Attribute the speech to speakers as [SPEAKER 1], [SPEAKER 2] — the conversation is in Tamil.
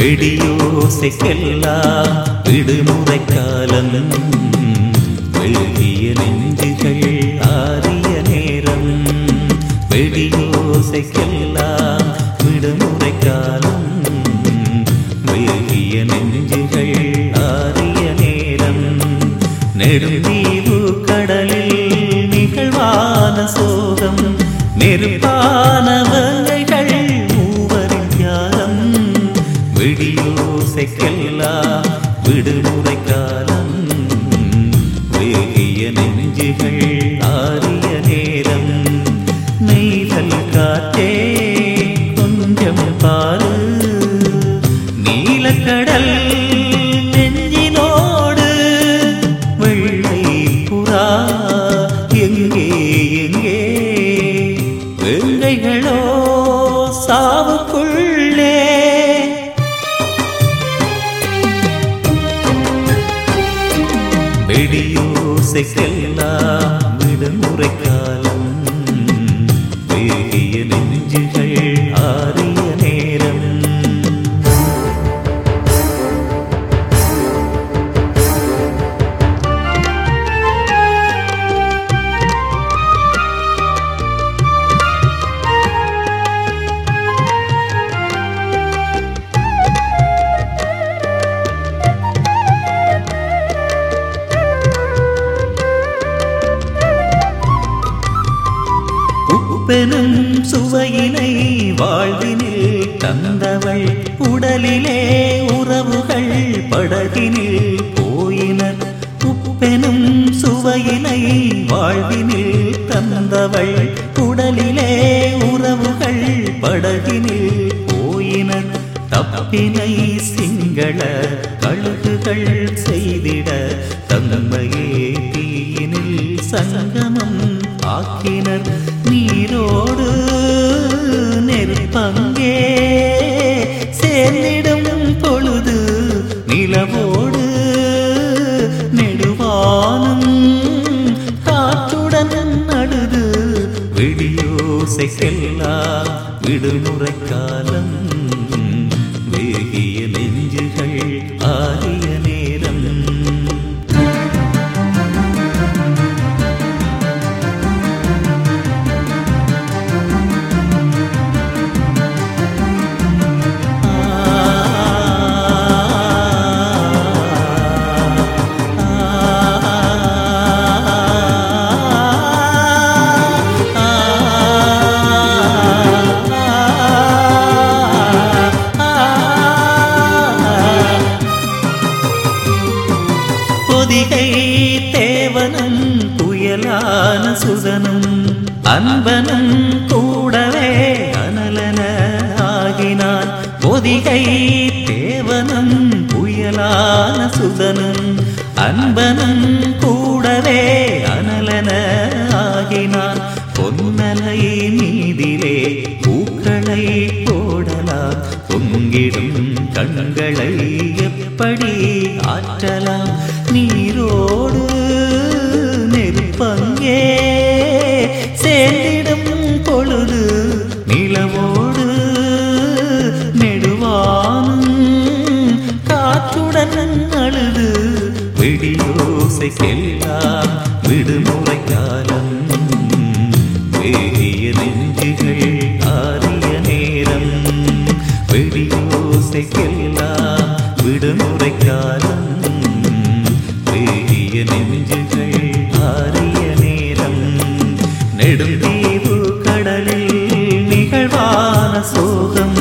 [SPEAKER 1] வெடியோசைக்கெல்லாம் விடுமுறை காலம். வெள்ளிய நெஞ்சுகள் ஆரிய நேரம். வெடியோசைக்கெல்லாம் விடுமுறை காலம். வெள்ளிய நெஞ்சுகள் ஆரிய நேரம். நெடுந்தீவு கடலில் நிகழ்வான சோகம். நெருப்ப விடியோசைக்கெல்லாம் வெடியோசைக்கெல்லாம் உப்பெனும் சுவையினை வாழ்வினில் தந்தவள். உடலிலே உறவுகள் படகினில் போயினர். உப்பெனும் சுவையினை வாழ்வினில் தந்தவள். உடலிலே உறவுகள் படகினில் போயினர். தப்பினை சிங்கள கழுகுகள் செய்திட தன்மையே தீயினில் சங்கமம் ஆக்கினர். விடியோசைக்கெல்லாம் விடுமுறை காலம் பொதிகை தேவனும் புயலான சுதனும் அன்பனும் கூடவே அனலன ஆகினான். பொதிகை தேவனும் புயலான சுதனும் அன்பனும் கூட கண்களை எப்படி ஆற்றலாம்? நீரோடு நெருப்பங்கே சேர்ந்திடும் பொழுது விடுமுறை காலம் வேகிய நெஞ்சுகள் ஆரிய நேரம். நெடுந்தீவு கடலில் நிகழ்வான சோகம்.